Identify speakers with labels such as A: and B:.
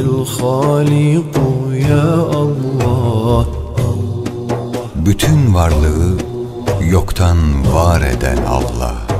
A: الخالق ya Allah,
B: Bütün varlığı yoktan var eden Allah.